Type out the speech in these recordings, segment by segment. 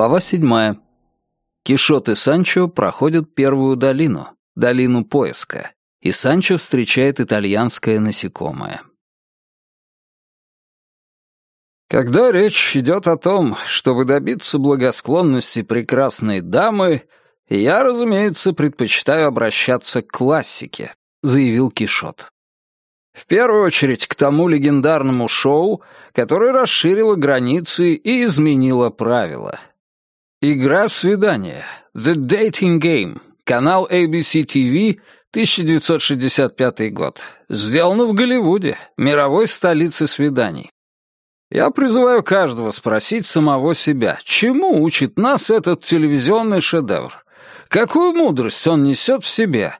Глава седьмая. Кишот и Санчо проходят первую долину, долину поиска, и Санчо встречает итальянское насекомое. Когда речь идет о том, чтобы добиться благосклонности прекрасной дамы, я, разумеется, предпочитаю обращаться к классике, заявил Кишот. В первую очередь к тому легендарному шоу, которое расширило границы и изменило правила. Игра в свидание. The Dating Game. Канал ABC TV, 1965 год. Сделано в Голливуде, мировой столице свиданий. Я призываю каждого спросить самого себя, чему учит нас этот телевизионный шедевр? Какую мудрость он несет в себе?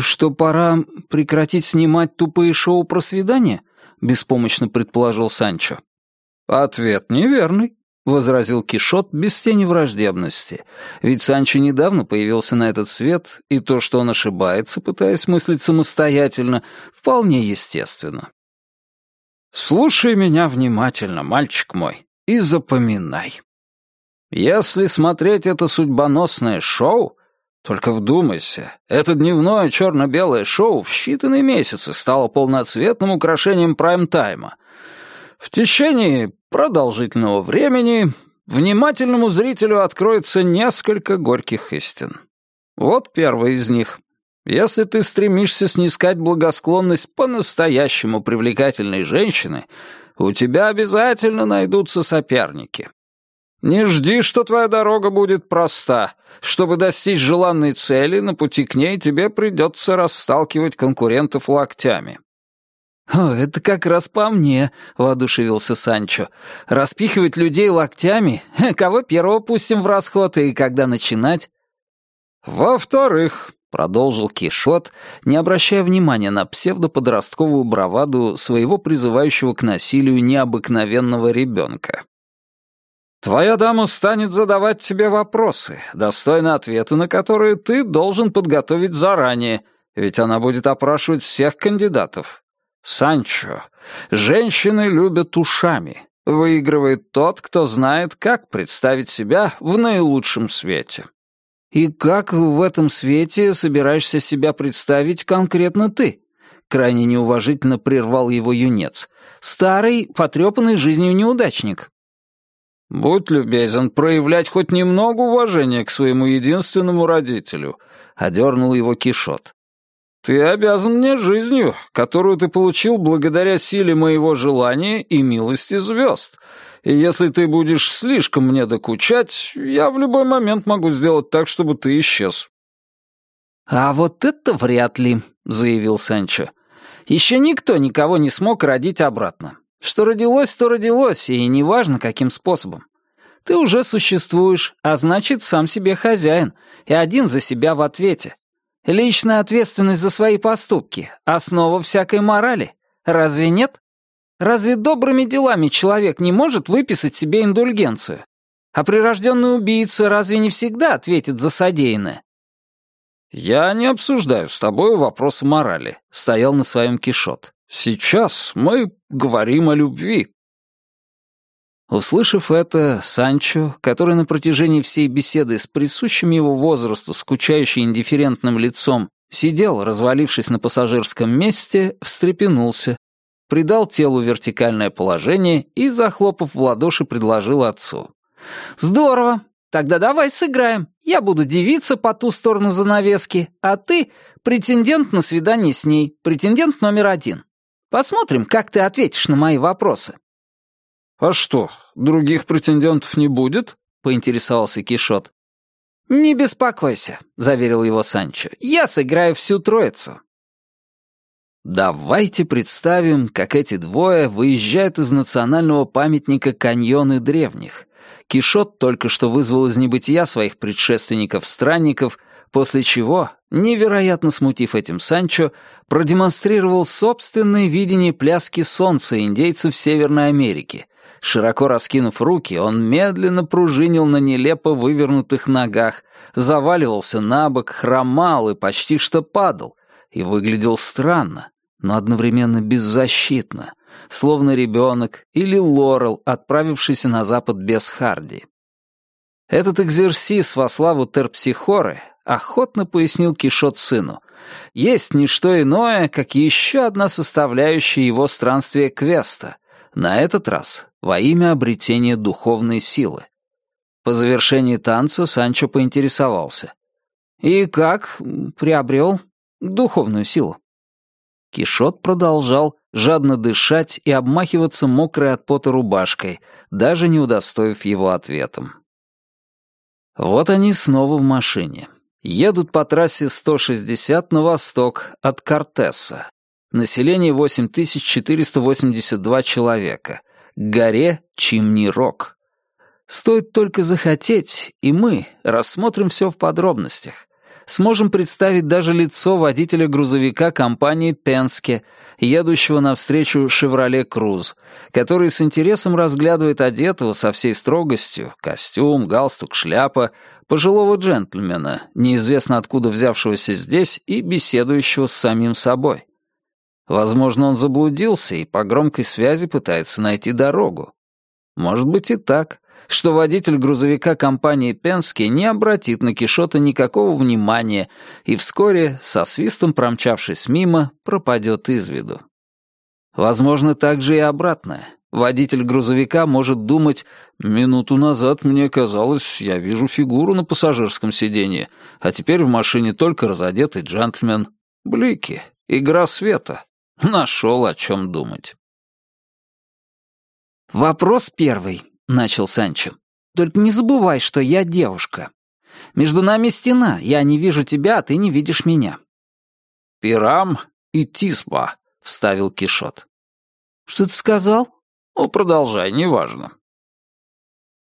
«Что пора прекратить снимать тупые шоу про свидания?» — беспомощно предположил Санчо. «Ответ неверный», — возразил Кишот без тени враждебности. Ведь Санчо недавно появился на этот свет, и то, что он ошибается, пытаясь мыслить самостоятельно, вполне естественно. «Слушай меня внимательно, мальчик мой, и запоминай. Если смотреть это судьбоносное шоу, только вдумайся, это дневное черно-белое шоу в считанные месяцы стало полноцветным украшением прайм-тайма. В течение продолжительного времени внимательному зрителю откроется несколько горьких истин. Вот первая из них. Если ты стремишься снискать благосклонность по-настоящему привлекательной женщины, у тебя обязательно найдутся соперники. Не жди, что твоя дорога будет проста. Чтобы достичь желанной цели, на пути к ней тебе придется расталкивать конкурентов локтями. «О, это как раз по мне», — воодушевился Санчо. «Распихивать людей локтями? Кого первого пустим в расход и когда начинать?» «Во-вторых», — продолжил Кишот, не обращая внимания на псевдоподростковую браваду своего призывающего к насилию необыкновенного ребенка. Твоя дама станет задавать тебе вопросы, достойные ответа на которые ты должен подготовить заранее, ведь она будет опрашивать всех кандидатов. Санчо, женщины любят ушами. Выигрывает тот, кто знает, как представить себя в наилучшем свете. И как в этом свете собираешься себя представить конкретно ты? Крайне неуважительно прервал его юнец. Старый, потрепанный жизнью неудачник. «Будь любезен проявлять хоть немного уважения к своему единственному родителю», — одернул его Кишот. «Ты обязан мне жизнью, которую ты получил благодаря силе моего желания и милости звезд. И если ты будешь слишком мне докучать, я в любой момент могу сделать так, чтобы ты исчез». «А вот это вряд ли», — заявил Санчо. «Еще никто никого не смог родить обратно. Что родилось, то родилось, и неважно, каким способом. Ты уже существуешь, а значит, сам себе хозяин, и один за себя в ответе. Личная ответственность за свои поступки — основа всякой морали. Разве нет? Разве добрыми делами человек не может выписать себе индульгенцию? А прирожденный убийца разве не всегда ответит за содеянное? «Я не обсуждаю с тобой вопросы морали», — стоял на своем Кишот. Сейчас мы говорим о любви». Услышав это, Санчо, который на протяжении всей беседы с присущим его возрасту скучающим индифферентным лицом сидел, развалившись на пассажирском месте, встрепенулся, придал телу вертикальное положение и, захлопав в ладоши, предложил отцу. «Здорово! Тогда давай сыграем. Я буду девица по ту сторону занавески, а ты — претендент на свидание с ней, претендент номер один. Посмотрим, как ты ответишь на мои вопросы». «А что, других претендентов не будет?» — поинтересовался Кишот. «Не беспокойся», — заверил его Санчо. «Я сыграю всю троицу». Давайте представим, как эти двое выезжают из национального памятника каньоны древних. Кишот только что вызвал из небытия своих предшественников-странников после чего, невероятно смутив этим Санчо, продемонстрировал собственное видение пляски солнца индейцев Северной Америки. Широко раскинув руки, он медленно пружинил на нелепо вывернутых ногах, заваливался на бок, хромал и почти что падал, и выглядел странно, но одновременно беззащитно, словно ребенок или Лорел, отправившийся на запад без Харди. Этот экзерсис во славу терпсихоры охотно пояснил Кишот сыну. Есть не что иное, как еще одна составляющая его странствия квеста, на этот раз во имя обретения духовной силы. По завершении танца Санчо поинтересовался. «И как приобрел духовную силу?» Кишот продолжал жадно дышать и обмахиваться мокрой от пота рубашкой, даже не удостоив его ответом. Вот они снова в машине. Едут по трассе 160 на восток от Кортеса. Население 8482 человека. К горе Чимни-Рок. Стоит только захотеть, и мы рассмотрим все в подробностях сможем представить даже лицо водителя грузовика компании «Пенске», едущего навстречу «Шевроле Круз», который с интересом разглядывает одетого со всей строгостью, костюм, галстук, шляпа, пожилого джентльмена, неизвестно откуда взявшегося здесь и беседующего с самим собой. Возможно, он заблудился и по громкой связи пытается найти дорогу. Может быть и так что водитель грузовика компании Пенски не обратит на Кишота никакого внимания и вскоре, со свистом промчавшись мимо, пропадет из виду. Возможно, также и обратное. Водитель грузовика может думать, «Минуту назад мне казалось, я вижу фигуру на пассажирском сиденье, а теперь в машине только разодетый джентльмен. Блики, игра света. Нашел о чем думать». Вопрос первый. — начал Санчо. «Только не забывай, что я девушка. Между нами стена, я не вижу тебя, а ты не видишь меня». «Пирам и Тисба», — вставил Кишот. «Что ты сказал?» «Ну, продолжай, неважно».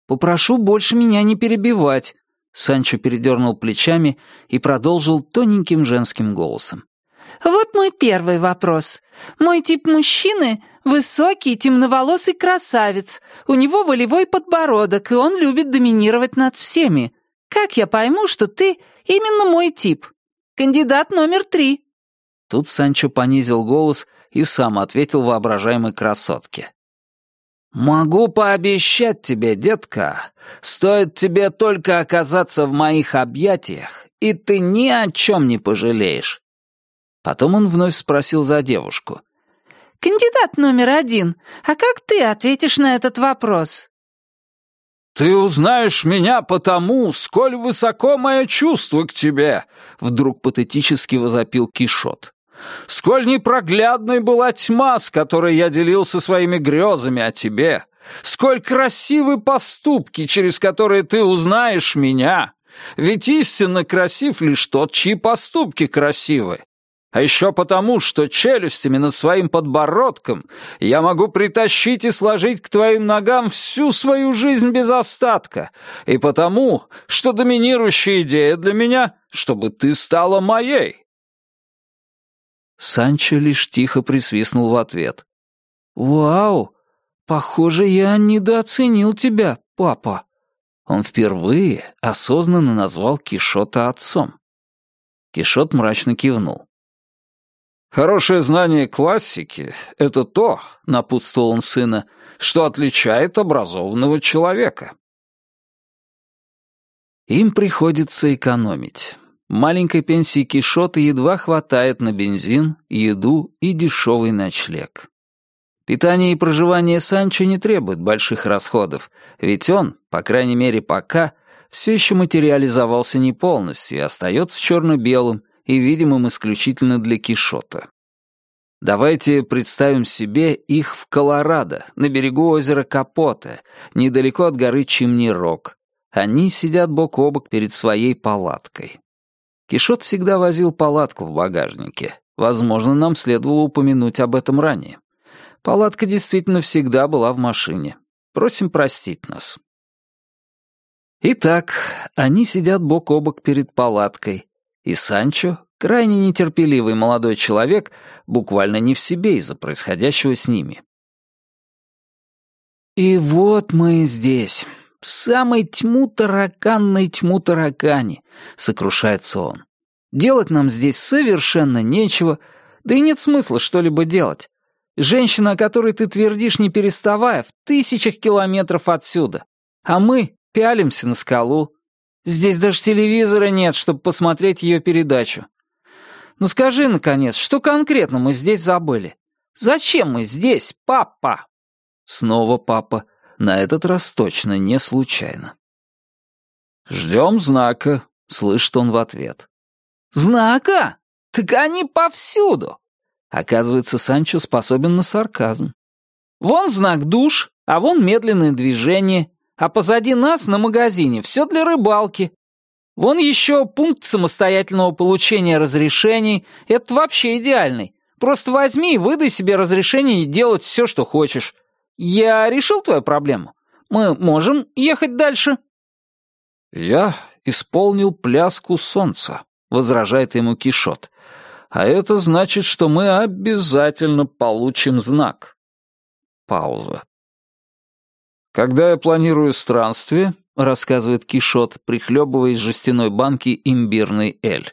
«Попрошу больше меня не перебивать», — Санчо передернул плечами и продолжил тоненьким женским голосом. «Вот мой первый вопрос. Мой тип мужчины Высокий, темноволосый красавец. У него волевой подбородок, и он любит доминировать над всеми. Как я пойму, что ты именно мой тип? Кандидат номер три». Тут Санчо понизил голос и сам ответил воображаемой красотке. «Могу пообещать тебе, детка, стоит тебе только оказаться в моих объятиях, и ты ни о чем не пожалеешь». Потом он вновь спросил за девушку — «Кандидат номер один, а как ты ответишь на этот вопрос?» «Ты узнаешь меня потому, сколь высоко мое чувство к тебе», — вдруг патетически возопил Кишот. «Сколь непроглядной была тьма, с которой я делился своими грезами о тебе, сколь красивы поступки, через которые ты узнаешь меня, ведь истинно красив лишь тот, чьи поступки красивы а еще потому, что челюстями над своим подбородком я могу притащить и сложить к твоим ногам всю свою жизнь без остатка, и потому, что доминирующая идея для меня, чтобы ты стала моей». Санчо лишь тихо присвистнул в ответ. «Вау! Похоже, я недооценил тебя, папа». Он впервые осознанно назвал Кишота отцом. Кишот мрачно кивнул. Хорошее знание классики — это то, — напутствовал он сына, — что отличает образованного человека. Им приходится экономить. Маленькой пенсии Кишота едва хватает на бензин, еду и дешевый ночлег. Питание и проживание Санчо не требуют больших расходов, ведь он, по крайней мере пока, все еще материализовался не полностью и остается черно-белым, и видимым исключительно для Кишота. Давайте представим себе их в Колорадо, на берегу озера Капоте, недалеко от горы Чимни-Рок. Они сидят бок о бок перед своей палаткой. Кишот всегда возил палатку в багажнике. Возможно, нам следовало упомянуть об этом ранее. Палатка действительно всегда была в машине. Просим простить нас. Итак, они сидят бок о бок перед палаткой, и Санчо, крайне нетерпеливый молодой человек, буквально не в себе из-за происходящего с ними. «И вот мы здесь, в самой тьму тараканной тьму таракани», — сокрушается он. «Делать нам здесь совершенно нечего, да и нет смысла что-либо делать. Женщина, о которой ты твердишь, не переставая, в тысячах километров отсюда. А мы пялимся на скалу. Здесь даже телевизора нет, чтобы посмотреть ее передачу. Ну скажи, наконец, что конкретно мы здесь забыли? Зачем мы здесь, папа?» Снова папа, на этот раз точно не случайно. «Ждем знака», — слышит он в ответ. «Знака? Так они повсюду!» Оказывается, Санчо способен на сарказм. «Вон знак душ, а вон медленное движение, а позади нас на магазине все для рыбалки. Вон еще пункт самостоятельного получения разрешений. Это вообще идеальный. Просто возьми и выдай себе разрешение и делать все, что хочешь. Я решил твою проблему. Мы можем ехать дальше?» «Я исполнил пляску солнца», — возражает ему Кишот. «А это значит, что мы обязательно получим знак». Пауза. «Когда я планирую странствие», — рассказывает Кишот, прихлебывая из жестяной банки имбирный эль,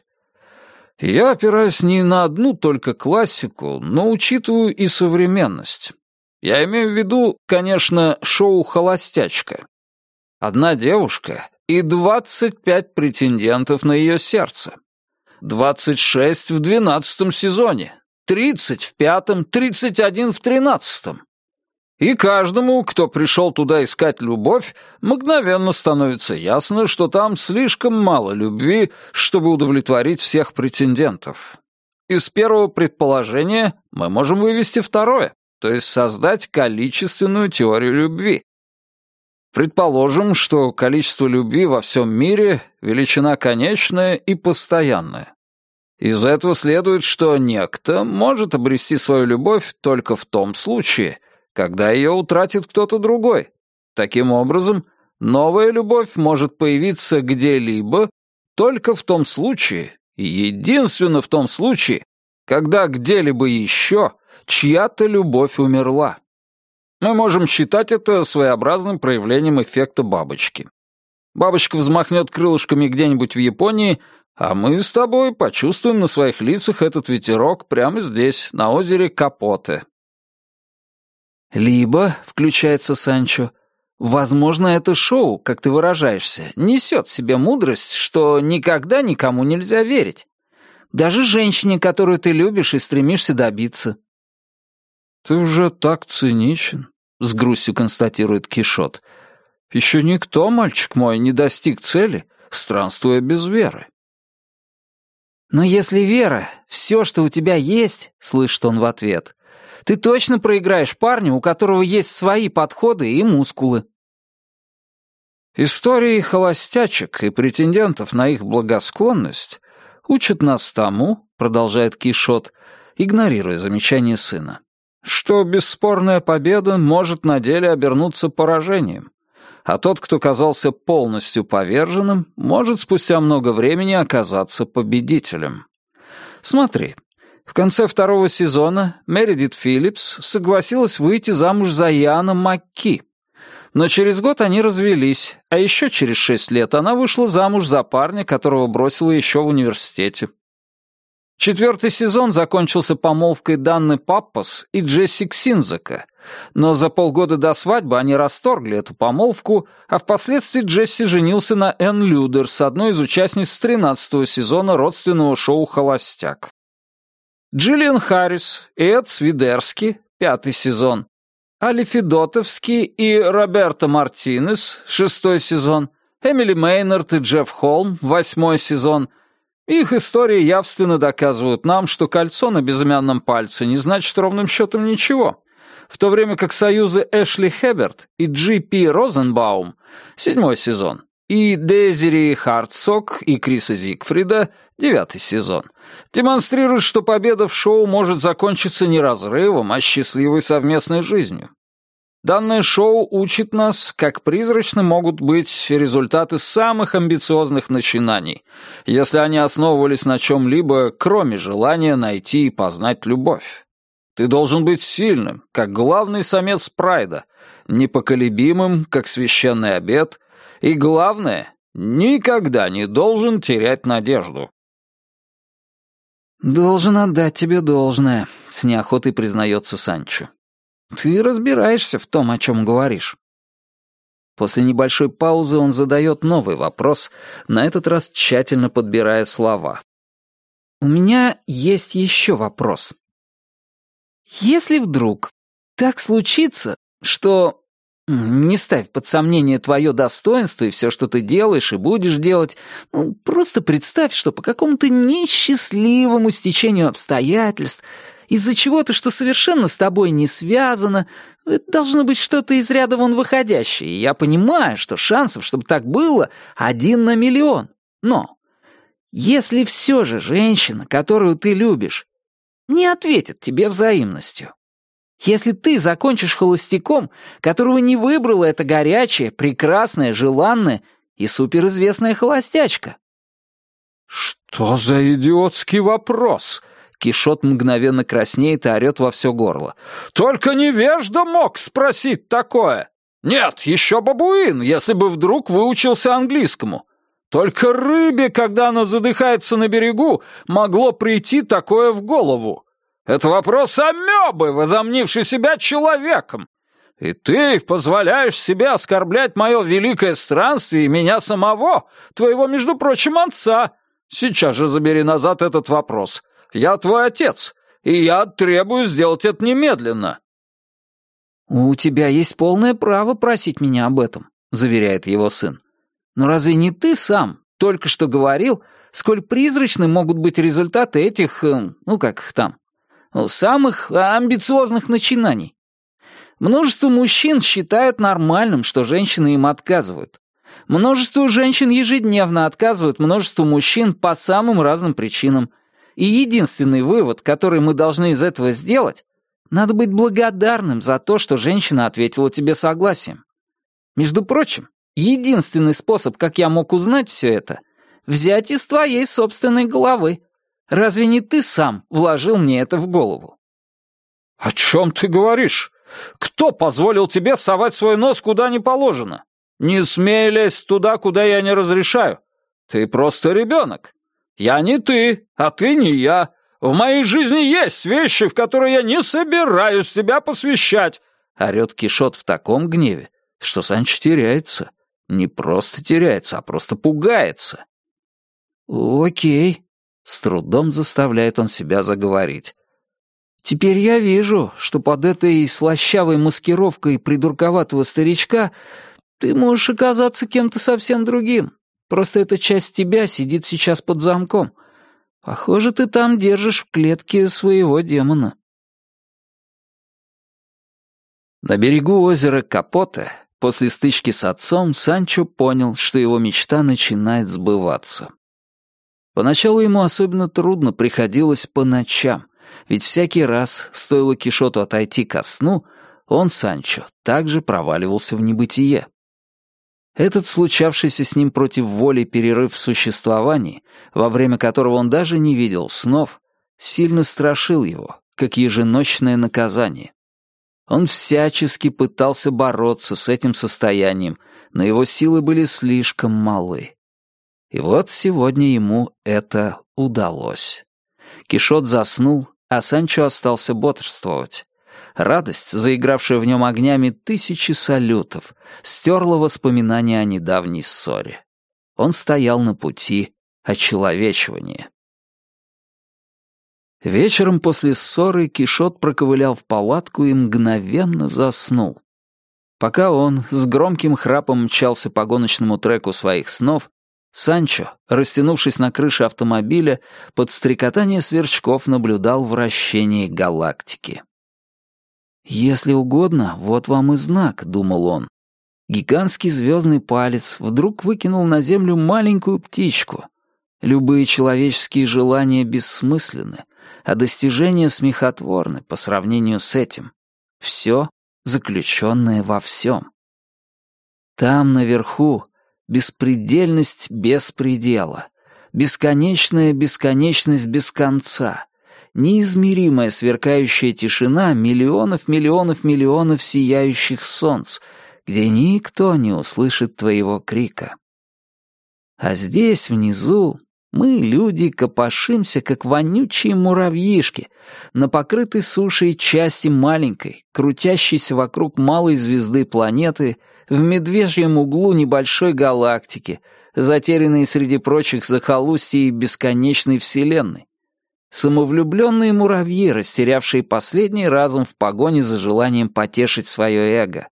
«я опираюсь не на одну только классику, но учитываю и современность. Я имею в виду, конечно, шоу «Холостячка». Одна девушка и 25 претендентов на ее сердце. 26 в двенадцатом сезоне, 30 в пятом, 31 в тринадцатом. И каждому, кто пришел туда искать любовь, мгновенно становится ясно, что там слишком мало любви, чтобы удовлетворить всех претендентов. Из первого предположения мы можем вывести второе, то есть создать количественную теорию любви. Предположим, что количество любви во всем мире — величина конечная и постоянная. Из этого следует, что некто может обрести свою любовь только в том случае, когда ее утратит кто-то другой. Таким образом, новая любовь может появиться где-либо только в том случае, единственно в том случае, когда где-либо еще чья-то любовь умерла. Мы можем считать это своеобразным проявлением эффекта бабочки. Бабочка взмахнет крылышками где-нибудь в Японии, а мы с тобой почувствуем на своих лицах этот ветерок прямо здесь, на озере Капоте. Либо, включается Санчо, возможно, это шоу, как ты выражаешься, несет в себе мудрость, что никогда никому нельзя верить. Даже женщине, которую ты любишь и стремишься добиться. Ты уже так циничен с грустью констатирует Кишот. Еще никто, мальчик мой, не достиг цели, странствуя без веры. «Но если вера — все, что у тебя есть», — слышит он в ответ, «ты точно проиграешь парню, у которого есть свои подходы и мускулы». Истории холостячек и претендентов на их благосклонность учат нас тому, продолжает Кишот, игнорируя замечание сына, что бесспорная победа может на деле обернуться поражением, а тот, кто казался полностью поверженным, может спустя много времени оказаться победителем. Смотри, в конце второго сезона Мередит Филлипс согласилась выйти замуж за Яна Макки. Но через год они развелись, а еще через шесть лет она вышла замуж за парня, которого бросила еще в университете. Четвертый сезон закончился помолвкой Данны Паппас и Джесси Ксинзека, но за полгода до свадьбы они расторгли эту помолвку, а впоследствии Джесси женился на Энн Людер с одной из участниц тринадцатого сезона родственного шоу «Холостяк». Джиллиан Харрис и Эд Свидерски, пятый сезон, Али Федотовский и Роберто Мартинес, шестой сезон, Эмили Мейнард и Джефф Холм, восьмой сезон — их истории явственно доказывают нам, что кольцо на безымянном пальце не значит ровным счетом ничего, в то время как союзы Эшли Хеберт и Джи Пи Розенбаум, седьмой сезон, и Дезери Хартсок и Криса Зигфрида, девятый сезон, демонстрируют, что победа в шоу может закончиться не разрывом, а счастливой совместной жизнью. Данное шоу учит нас, как призрачны могут быть результаты самых амбициозных начинаний, если они основывались на чем-либо, кроме желания найти и познать любовь. Ты должен быть сильным, как главный самец прайда, непоколебимым, как священный обет, и, главное, никогда не должен терять надежду. «Должен отдать тебе должное», — с неохотой признается Санчо. Ты разбираешься в том, о чем говоришь. После небольшой паузы он задает новый вопрос, на этот раз тщательно подбирая слова. «У меня есть еще вопрос. Если вдруг так случится, что... Не ставь под сомнение твое достоинство и все, что ты делаешь и будешь делать. Ну, просто представь, что по какому-то несчастливому стечению обстоятельств из-за чего-то, что совершенно с тобой не связано. Это должно быть что-то из ряда вон выходящее. И я понимаю, что шансов, чтобы так было, один на миллион. Но если все же женщина, которую ты любишь, не ответит тебе взаимностью, если ты закончишь холостяком, которого не выбрала эта горячая, прекрасная, желанная и суперизвестная холостячка? «Что за идиотский вопрос?» Кишот мгновенно краснеет и орёт во все горло. «Только невежда мог спросить такое! Нет, еще бабуин, если бы вдруг выучился английскому. Только рыбе, когда она задыхается на берегу, могло прийти такое в голову. Это вопрос амебы, возомнившей себя человеком. И ты позволяешь себе оскорблять мое великое странствие и меня самого, твоего, между прочим, отца. Сейчас же забери назад этот вопрос. Я твой отец, и я требую сделать это немедленно». «У тебя есть полное право просить меня об этом», — заверяет его сын. «Но разве не ты сам только что говорил, сколь призрачны могут быть результаты этих, э, ну как их там, самых амбициозных начинаний? Множество мужчин считают нормальным, что женщины им отказывают. Множество женщин ежедневно отказывают множеству мужчин по самым разным причинам — и единственный вывод, который мы должны из этого сделать, надо быть благодарным за то, что женщина ответила тебе согласием. Между прочим, единственный способ, как я мог узнать все это, взять из твоей собственной головы. Разве не ты сам вложил мне это в голову? «О чем ты говоришь? Кто позволил тебе совать свой нос куда не положено? Не смей лезть туда, куда я не разрешаю. Ты просто ребенок. Я не ты, а ты не я. В моей жизни есть вещи, в которые я не собираюсь тебя посвящать!» Орет Кишот в таком гневе, что Санч теряется. Не просто теряется, а просто пугается. «Окей», — с трудом заставляет он себя заговорить. «Теперь я вижу, что под этой слащавой маскировкой придурковатого старичка ты можешь оказаться кем-то совсем другим. Просто эта часть тебя сидит сейчас под замком. Похоже, ты там держишь в клетке своего демона». На берегу озера Капоте после стычки с отцом Санчо понял, что его мечта начинает сбываться. Поначалу ему особенно трудно приходилось по ночам, ведь всякий раз, стоило Кишоту отойти ко сну, он, Санчо, также проваливался в небытие. Этот случавшийся с ним против воли перерыв в существовании, во время которого он даже не видел снов, сильно страшил его, как еженочное наказание. Он всячески пытался бороться с этим состоянием, но его силы были слишком малы. И вот сегодня ему это удалось. Кишот заснул, а Санчо остался бодрствовать. Радость, заигравшая в нем огнями тысячи салютов, стерла воспоминания о недавней ссоре. Он стоял на пути очеловечивания. Вечером после ссоры Кишот проковылял в палатку и мгновенно заснул. Пока он с громким храпом мчался по гоночному треку своих снов, Санчо, растянувшись на крыше автомобиля, под стрекотание сверчков наблюдал вращение галактики. «Если угодно, вот вам и знак», — думал он. Гигантский звездный палец вдруг выкинул на землю маленькую птичку. Любые человеческие желания бессмысленны, а достижения смехотворны по сравнению с этим. Все заключенное во всем. Там, наверху, беспредельность без предела, бесконечная бесконечность без конца, неизмеримая сверкающая тишина миллионов-миллионов-миллионов сияющих солнц, где никто не услышит твоего крика. А здесь, внизу, мы, люди, копошимся, как вонючие муравьишки, на покрытой сушей части маленькой, крутящейся вокруг малой звезды планеты, в медвежьем углу небольшой галактики, затерянной среди прочих захолустий бесконечной вселенной. Самовлюбленные муравьи, растерявшие последний разум в погоне за желанием потешить свое эго.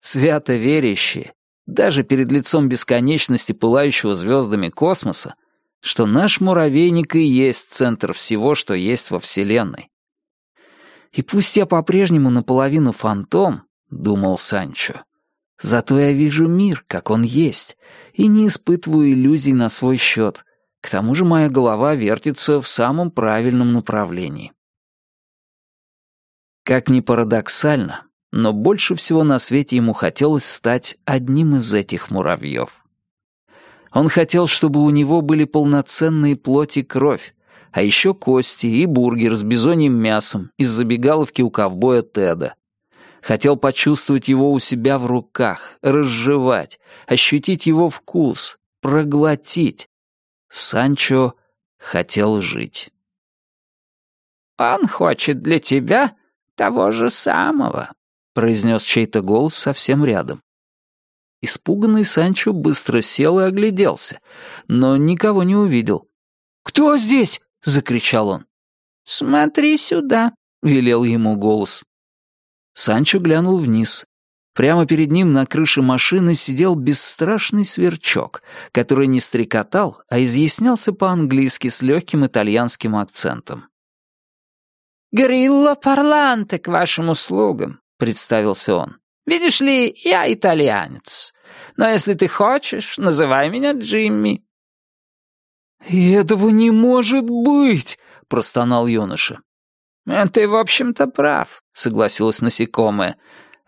Свято верящие, даже перед лицом бесконечности пылающего звездами космоса, что наш муравейник и есть центр всего, что есть во Вселенной. И пусть я по-прежнему наполовину фантом, — думал Санчо, — зато я вижу мир, как он есть, и не испытываю иллюзий на свой счет, к тому же моя голова вертится в самом правильном направлении. Как ни парадоксально, но больше всего на свете ему хотелось стать одним из этих муравьев. Он хотел, чтобы у него были полноценные плоть и кровь, а еще кости и бургер с бизоньим мясом из забегаловки у ковбоя Теда. Хотел почувствовать его у себя в руках, разжевать, ощутить его вкус, проглотить, Санчо хотел жить. «Он хочет для тебя того же самого», — произнес чей-то голос совсем рядом. Испуганный Санчо быстро сел и огляделся, но никого не увидел. «Кто здесь?» — закричал он. «Смотри сюда», — велел ему голос. Санчо глянул вниз. Прямо перед ним на крыше машины сидел бесстрашный сверчок, который не стрекотал, а изъяснялся по-английски с легким итальянским акцентом. «Грилло парланте к вашим услугам», — представился он. «Видишь ли, я итальянец. Но если ты хочешь, называй меня Джимми». «И этого не может быть!» — простонал юноша. «Ты, в общем-то, прав», — согласилась насекомое.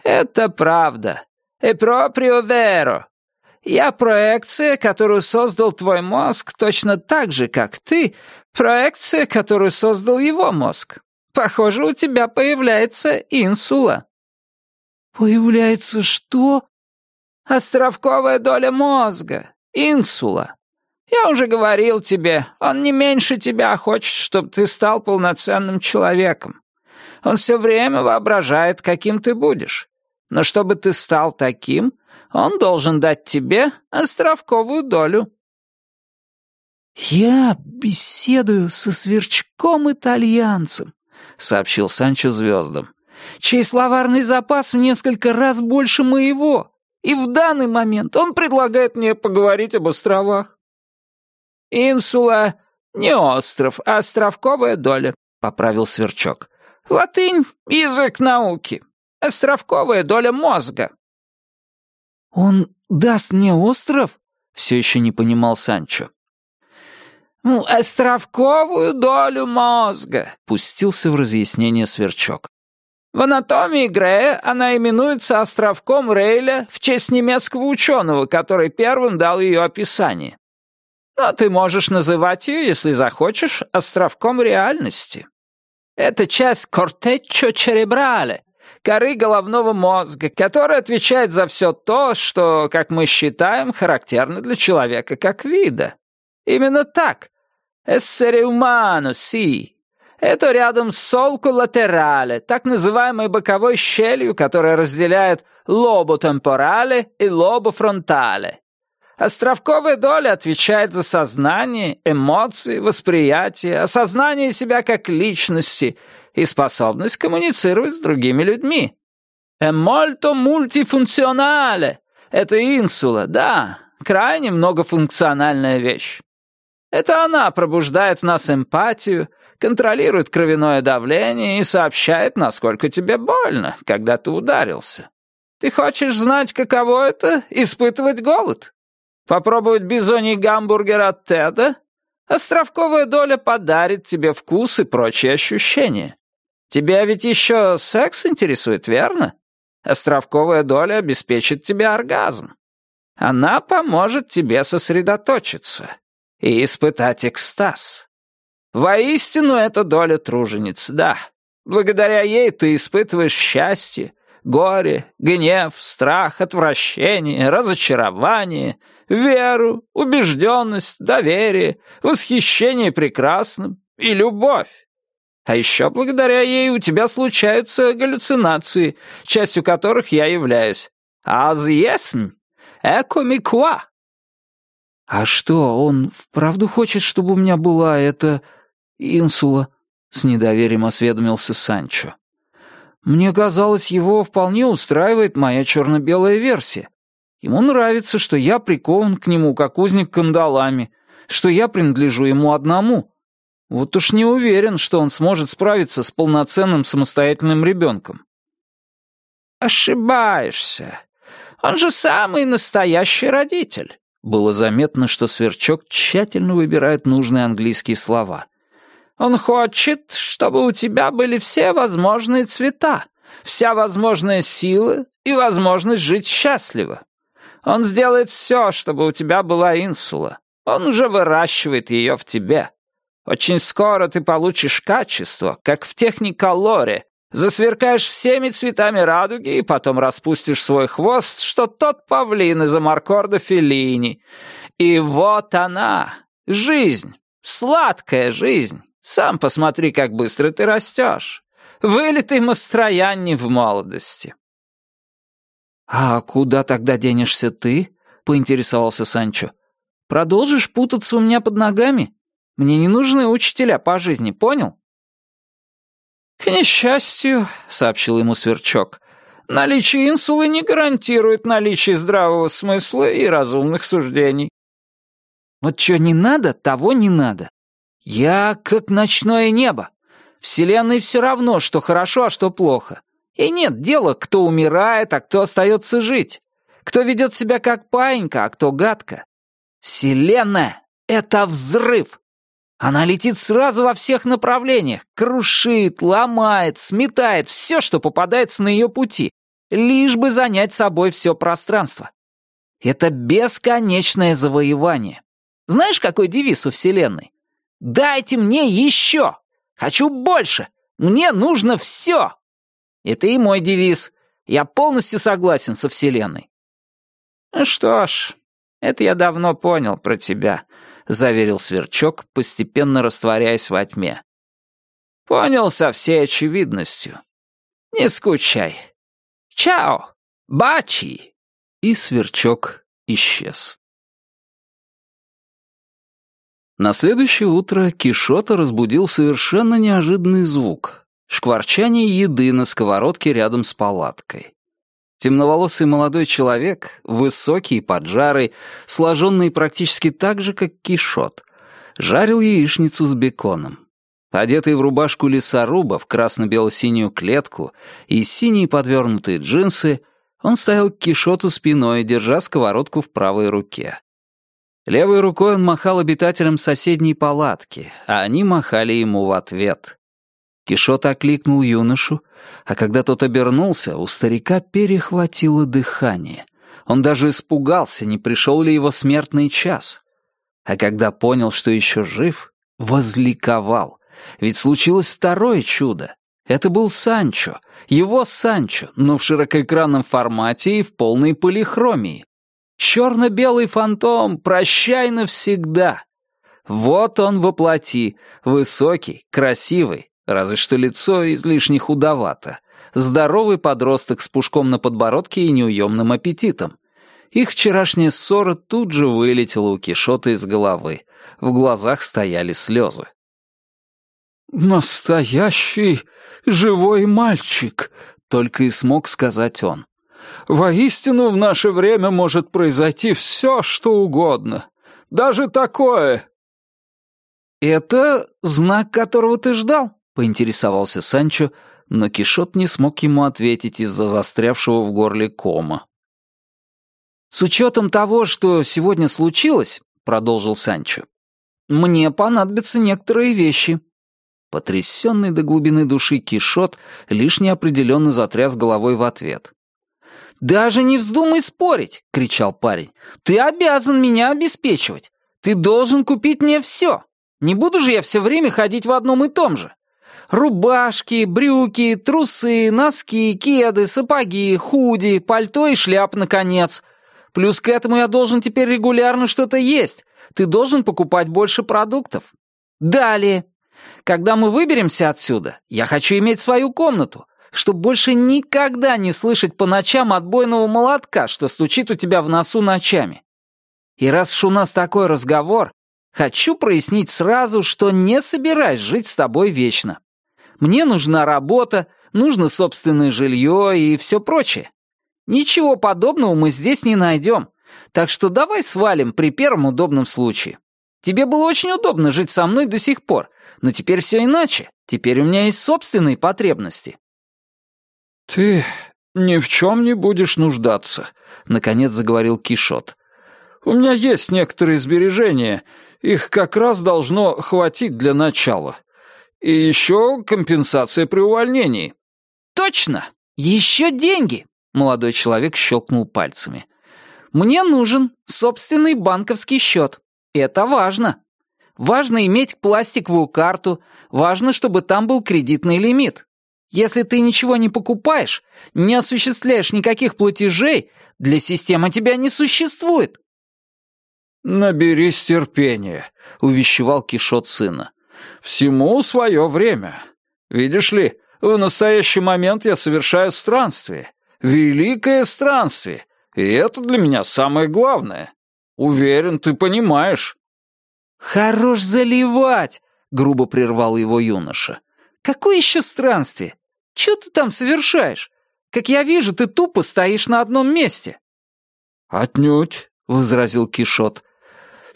Это правда. E proprio vero. Я проекция, которую создал твой мозг, точно так же, как ты, проекция, которую создал его мозг. Похоже, у тебя появляется инсула. Появляется что? Островковая доля мозга. Инсула. Я уже говорил тебе, он не меньше тебя хочет, чтобы ты стал полноценным человеком. Он все время воображает, каким ты будешь. Но чтобы ты стал таким, он должен дать тебе островковую долю». «Я беседую со сверчком-итальянцем», — сообщил Санчо звездам, «чей словарный запас в несколько раз больше моего, и в данный момент он предлагает мне поговорить об островах». «Инсула — не остров, а островковая доля», — поправил сверчок. «Латынь — язык науки. Островковая доля мозга». «Он даст мне остров?» — все еще не понимал Санчо. «Ну, островковую долю мозга», — пустился в разъяснение Сверчок. В анатомии Грея она именуется островком Рейля в честь немецкого ученого, который первым дал ее описание. Но ты можешь называть ее, если захочешь, островком реальности. Это часть кортеччо черебрале, коры головного мозга, который отвечает за все то, что, как мы считаем, характерно для человека как вида. Именно так. Essere umano, си. Это рядом с солку латерале, так называемой боковой щелью, которая разделяет лобу темпорале и лобу фронтале. Островковая доля отвечает за сознание, эмоции, восприятие, осознание себя как личности и способность коммуницировать с другими людьми. «Эмольто мультифункционале» — это инсула, да, крайне многофункциональная вещь. Это она пробуждает в нас эмпатию, контролирует кровяное давление и сообщает, насколько тебе больно, когда ты ударился. Ты хочешь знать, каково это — испытывать голод? Попробовать бизоний гамбургер от Теда? Островковая доля подарит тебе вкус и прочие ощущения. Тебя ведь еще секс интересует, верно? Островковая доля обеспечит тебе оргазм. Она поможет тебе сосредоточиться и испытать экстаз. Воистину, это доля тружениц, да. Благодаря ей ты испытываешь счастье, горе, гнев, страх, отвращение, разочарование, веру, убежденность, доверие, восхищение прекрасным и любовь. А еще благодаря ей у тебя случаются галлюцинации, частью которых я являюсь. «Аз есмь! Эко миква!» «А что, он вправду хочет, чтобы у меня была эта... инсула?» — с недоверием осведомился Санчо. «Мне казалось, его вполне устраивает моя черно-белая версия. Ему нравится, что я прикован к нему, как узник кандалами, что я принадлежу ему одному. Вот уж не уверен, что он сможет справиться с полноценным самостоятельным ребенком». «Ошибаешься. Он же самый настоящий родитель». Было заметно, что Сверчок тщательно выбирает нужные английские слова. «Он хочет, чтобы у тебя были все возможные цвета, вся возможная сила и возможность жить счастливо. Он сделает все, чтобы у тебя была инсула. Он уже выращивает ее в тебе. Очень скоро ты получишь качество, как в техниколоре, Засверкаешь всеми цветами радуги и потом распустишь свой хвост, что тот павлин из Амаркорда Феллини. И вот она, жизнь, сладкая жизнь. Сам посмотри, как быстро ты растешь. Вылитый Мастроянни в молодости. «А куда тогда денешься ты?» — поинтересовался Санчо. «Продолжишь путаться у меня под ногами? Мне не нужны учителя по жизни, понял?» «К несчастью», — сообщил ему Сверчок, «наличие инсулы не гарантирует наличие здравого смысла и разумных суждений». «Вот что не надо, того не надо. Я как ночное небо. Вселенной все равно, что хорошо, а что плохо. И нет дела, кто умирает, а кто остается жить. Кто ведет себя как паинька, а кто гадко. Вселенная — это взрыв. Она летит сразу во всех направлениях, крушит, ломает, сметает все, что попадается на ее пути, лишь бы занять собой все пространство. Это бесконечное завоевание. Знаешь, какой девиз у Вселенной? «Дайте мне еще! Хочу больше! Мне нужно все!» И мой девиз. Я полностью согласен со Вселенной. «Что ж, это я давно понял про тебя», — заверил Сверчок, постепенно растворяясь во тьме. «Понял со всей очевидностью. Не скучай. Чао, бачи!» И Сверчок исчез. На следующее утро Кишота разбудил совершенно неожиданный звук — шкварчание еды на сковородке рядом с палаткой. Темноволосый молодой человек, высокий, поджарый, сложенный практически так же, как Кишот, жарил яичницу с беконом. Одетый в рубашку лесоруба в красно-бело-синюю клетку и синие подвернутые джинсы, он стоял к Кишоту спиной, держа сковородку в правой руке. Левой рукой он махал обитателям соседней палатки, а они махали ему в ответ. Кишот окликнул юношу, а когда тот обернулся, у старика перехватило дыхание. Он даже испугался, не пришел ли его смертный час. А когда понял, что еще жив, возликовал. Ведь случилось второе чудо. Это был Санчо, его Санчо, но в широкоэкранном формате и в полной полихромии. Черно-белый фантом, прощай навсегда. Вот он воплоти, высокий, красивый, разве что лицо излишне худовато. Здоровый подросток с пушком на подбородке и неуемным аппетитом. Их вчерашняя ссора тут же вылетела у Кишота из головы. В глазах стояли слезы. «Настоящий живой мальчик», — только и смог сказать он. «Воистину в наше время может произойти все, что угодно. Даже такое». «Это знак, которого ты ждал?» Поинтересовался Санчо, но Кишот не смог ему ответить из-за застрявшего в горле кома. «С учетом того, что сегодня случилось», — продолжил Санчо, «мне понадобятся некоторые вещи». Потрясенный до глубины души Кишот лишь неопределенно затряс головой в ответ. «Даже не вздумай спорить!» — кричал парень. «Ты обязан меня обеспечивать! Ты должен купить мне все! Не буду же я все время ходить в одном и том же! Рубашки, брюки, трусы, носки, кеды, сапоги, худи, пальто и шляп, наконец. Плюс к этому я должен теперь регулярно что-то есть. Ты должен покупать больше продуктов. Далее. Когда мы выберемся отсюда, я хочу иметь свою комнату, чтобы больше никогда не слышать по ночам отбойного молотка, что стучит у тебя в носу ночами. И раз уж у нас такой разговор, хочу прояснить сразу, что не собираюсь жить с тобой вечно. Мне нужна работа, нужно собственное жилье и все прочее. Ничего подобного мы здесь не найдем, так что давай свалим при первом удобном случае. Тебе было очень удобно жить со мной до сих пор, но теперь все иначе. Теперь у меня есть собственные потребности». «Ты ни в чем не будешь нуждаться», — наконец заговорил Кишот. «У меня есть некоторые сбережения. Их как раз должно хватить для начала. И еще компенсация при увольнении». «Точно! Еще деньги!» — молодой человек щелкнул пальцами. «Мне нужен собственный банковский счет. Это важно. Важно иметь пластиковую карту, важно, чтобы там был кредитный лимит. Если ты ничего не покупаешь, не осуществляешь никаких платежей, для системы тебя не существует. «Наберись терпения», — увещевал Кишот сына. «Всему свое время. Видишь ли, в настоящий момент я совершаю странствие. Великое странствие. И это для меня самое главное. Уверен, ты понимаешь». «Хорош заливать!» — грубо прервал его юноша. «Какое еще странствие? Че ты там совершаешь? Как я вижу, ты тупо стоишь на одном месте». «Отнюдь», — возразил Кишот.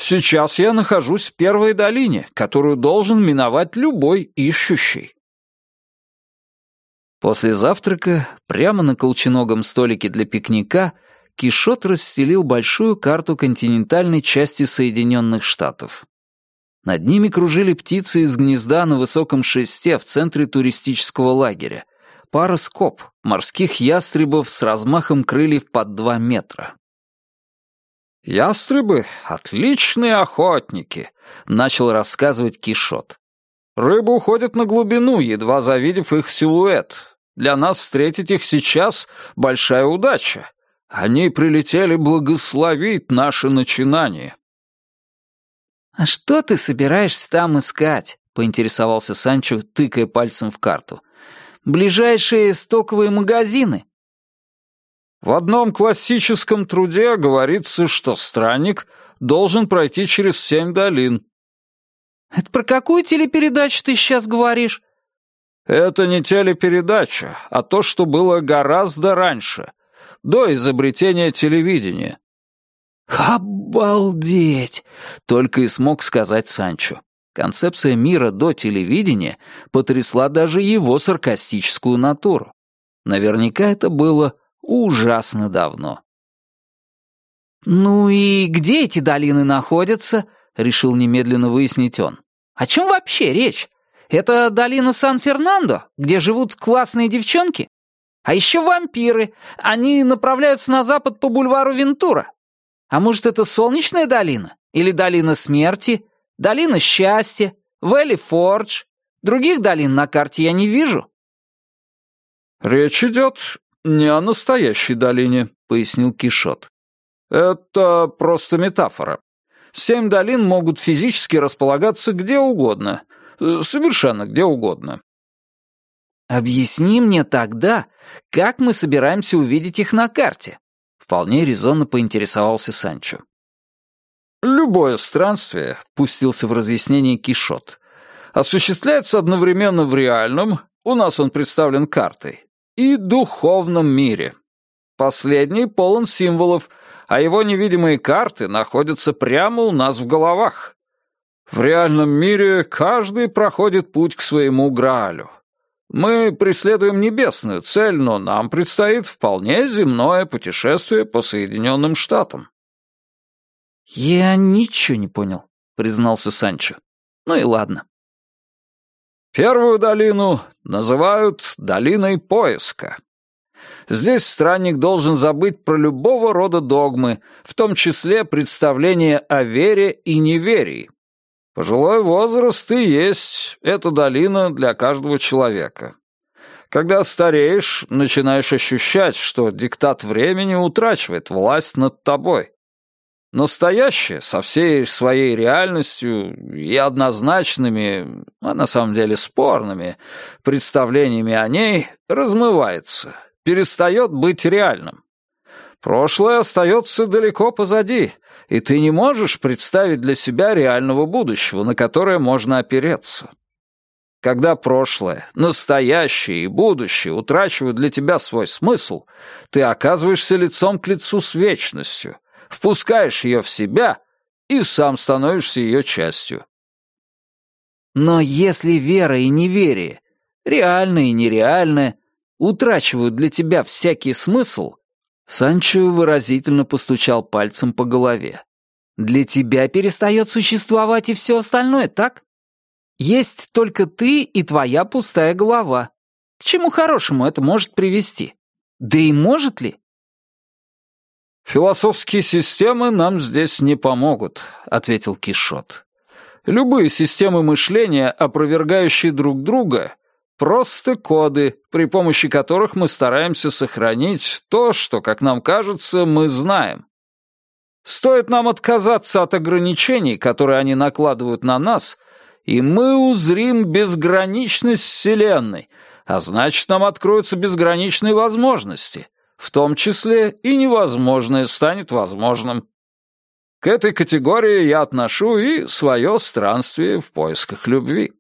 «Сейчас я нахожусь в первой долине, которую должен миновать любой ищущий». После завтрака, прямо на колченогом столике для пикника, Кишот расстелил большую карту континентальной части Соединенных Штатов. Над ними кружили птицы из гнезда на высоком шесте в центре туристического лагеря. Пара скоб, морских ястребов с размахом крыльев под два метра. «Ястребы — отличные охотники», — начал рассказывать Кишот. «Рыбы уходят на глубину, едва завидев их силуэт. Для нас встретить их сейчас — большая удача. Они прилетели благословить наше начинание». «А что ты собираешься там искать?» — поинтересовался Санчо, тыкая пальцем в карту. «Ближайшие стоковые магазины?» В одном классическом труде говорится, что странник должен пройти через семь долин. «Это про какую телепередачу ты сейчас говоришь?» «Это не телепередача, а то, что было гораздо раньше, до изобретения телевидения. «Обалдеть!» — только и смог сказать Санчо. Концепция мира до телевидения потрясла даже его саркастическую натуру. Наверняка это было ужасно давно. «Ну и где эти долины находятся?» — решил немедленно выяснить он. «О чем вообще речь? Это долина Сан-Фернандо, где живут классные девчонки? А еще вампиры. Они направляются на запад по бульвару Вентура. А может, это Солнечная долина? Или долина смерти? Долина счастья? Вэлли Фордж? Других долин на карте я не вижу. «Речь идет не о настоящей долине», — пояснил Кишот. «Это просто метафора. Семь долин могут физически располагаться где угодно, совершенно где угодно». «Объясни мне тогда, как мы собираемся увидеть их на карте?» Вполне резонно поинтересовался Санчо. «Любое странствие», — пустился в разъяснение Кишот, «осуществляется одновременно в реальном, у нас он представлен картой, и духовном мире. Последний полон символов, а его невидимые карты находятся прямо у нас в головах. В реальном мире каждый проходит путь к своему Граалю. Мы преследуем небесную цель, но нам предстоит вполне земное путешествие по Соединенным Штатам». «Я ничего не понял», — признался Санчо. «Ну и ладно». Первую долину называют долиной поиска. Здесь странник должен забыть про любого рода догмы, в том числе представления о вере и неверии. Пожилой возраст и есть эта долина для каждого человека. Когда стареешь, начинаешь ощущать, что диктат времени утрачивает власть над тобой. Настоящее, со всей своей реальностью и однозначными, а на самом деле спорными, представлениями о ней размывается, перестает быть реальным. Прошлое остается далеко позади, и ты не можешь представить для себя реального будущего, на которое можно опереться. Когда прошлое, настоящее и будущее утрачивают для тебя свой смысл, ты оказываешься лицом к лицу с вечностью — впускаешь ее в себя и сам становишься ее частью. Но если вера и неверие, реальное и нереальное, утрачивают для тебя всякий смысл, Санчо выразительно постучал пальцем по голове. Для тебя перестает существовать и все остальное, так? Есть только ты и твоя пустая голова. К чему хорошему это может привести? Да и может ли? «Философские системы нам здесь не помогут», — ответил Кишот. «Любые системы мышления, опровергающие друг друга, просто коды, при помощи которых мы стараемся сохранить то, что, как нам кажется, мы знаем. Стоит нам отказаться от ограничений, которые они накладывают на нас, и мы узрим безграничность Вселенной, а значит, нам откроются безграничные возможности» в том числе и невозможное станет возможным. К этой категории я отношу и свое странствие в поисках любви.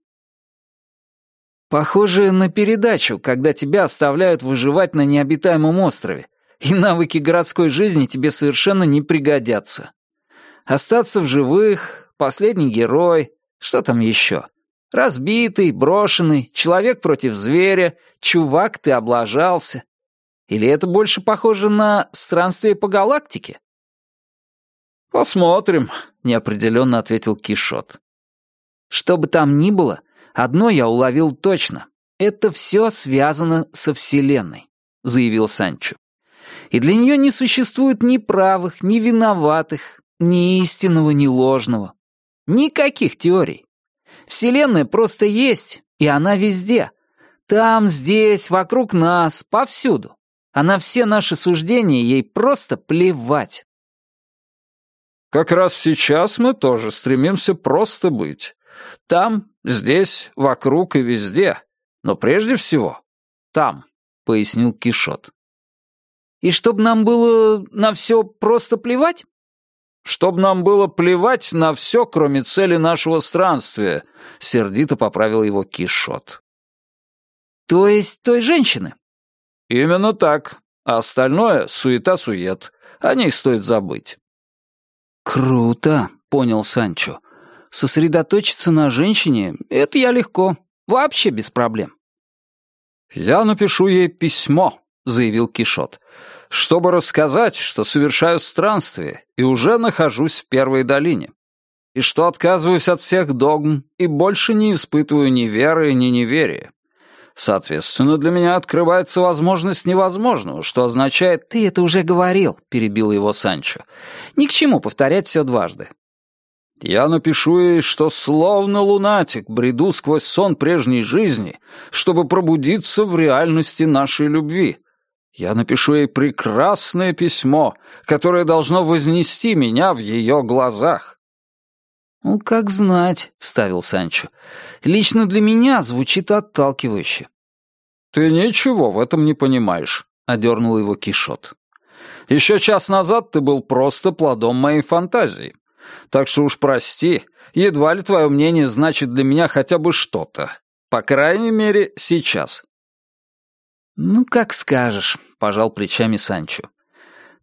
Похоже на передачу, когда тебя оставляют выживать на необитаемом острове, и навыки городской жизни тебе совершенно не пригодятся. Остаться в живых, последний герой, что там еще? Разбитый, брошенный, человек против зверя, чувак, ты облажался. Или это больше похоже на странствие по галактике?» «Посмотрим», — неопределенно ответил Кишот. «Что бы там ни было, одно я уловил точно. Это все связано со Вселенной», — заявил Санчо. «И для нее не существует ни правых, ни виноватых, ни истинного, ни ложного. Никаких теорий. Вселенная просто есть, и она везде. Там, здесь, вокруг нас, повсюду а на все наши суждения ей просто плевать. Как раз сейчас мы тоже стремимся просто быть. Там, здесь, вокруг и везде. Но прежде всего там, — пояснил Кишот. И чтобы нам было на все просто плевать? Чтобы нам было плевать на все, кроме цели нашего странствия, — сердито поправил его Кишот. То есть той женщины? «Именно так. А остальное — суета-сует. О ней стоит забыть». «Круто», — понял Санчо. «Сосредоточиться на женщине — это я легко. Вообще без проблем». «Я напишу ей письмо», — заявил Кишот, «чтобы рассказать, что совершаю странствие и уже нахожусь в Первой долине, и что отказываюсь от всех догм и больше не испытываю ни веры, ни неверия. Соответственно, для меня открывается возможность невозможного, что означает «Ты это уже говорил», — перебил его Санчо. «Ни к чему повторять все дважды». Я напишу ей, что словно лунатик бреду сквозь сон прежней жизни, чтобы пробудиться в реальности нашей любви. Я напишу ей прекрасное письмо, которое должно вознести меня в ее глазах. «Ну, как знать», — вставил Санчо. «Лично для меня звучит отталкивающе». «Ты ничего в этом не понимаешь», — одернул его Кишот. «Еще час назад ты был просто плодом моей фантазии. Так что уж прости, едва ли твое мнение значит для меня хотя бы что-то. По крайней мере, сейчас». «Ну, как скажешь», — пожал плечами Санчо.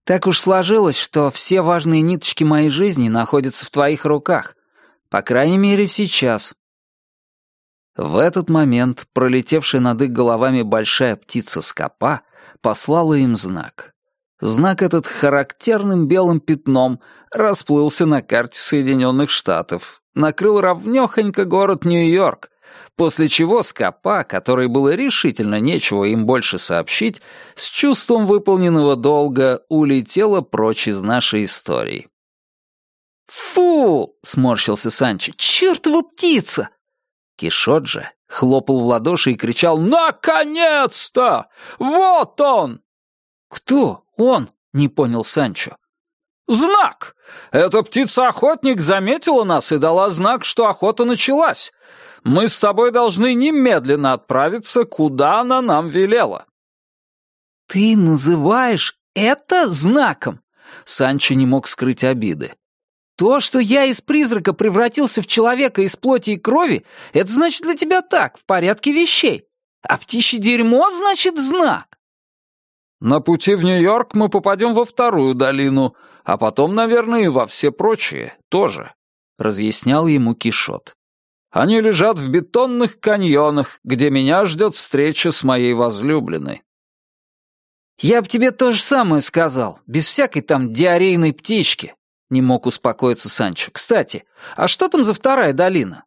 «Так уж сложилось, что все важные ниточки моей жизни находятся в твоих руках, по крайней мере, сейчас. В этот момент пролетевшая над их головами большая птица скопа послала им знак. Знак этот характерным белым пятном расплылся на карте Соединенных Штатов, накрыл ровнёхонько город Нью-Йорк, после чего Скопа, которой было решительно нечего им больше сообщить, с чувством выполненного долга улетела прочь из нашей истории. «Фу!» — сморщился Санчо. «Чертова птица!» Кишот же хлопал в ладоши и кричал «Наконец-то! Вот он!» «Кто он?» — не понял Санчо. Знак! Эта птица-охотник заметила нас и дала знак, что охота началась. Мы с тобой должны немедленно отправиться, куда она нам велела». «Ты называешь это знаком?» Санчо не мог скрыть обиды. «То, что я из призрака превратился в человека из плоти и крови, это значит для тебя так, в порядке вещей. А птичье дерьмо значит знак». «На пути в Нью-Йорк мы попадем во вторую долину, а потом, наверное, и во все прочие тоже», — разъяснял ему Кишот. «Они лежат в бетонных каньонах, где меня ждет встреча с моей возлюбленной». «Я бы тебе то же самое сказал, без всякой там диарейной птички», — не мог успокоиться Санчо. «Кстати, а что там за вторая долина?»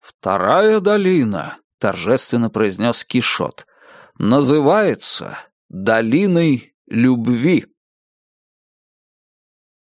«Вторая долина», — торжественно произнес Кишот, — «называется Долиной Любви».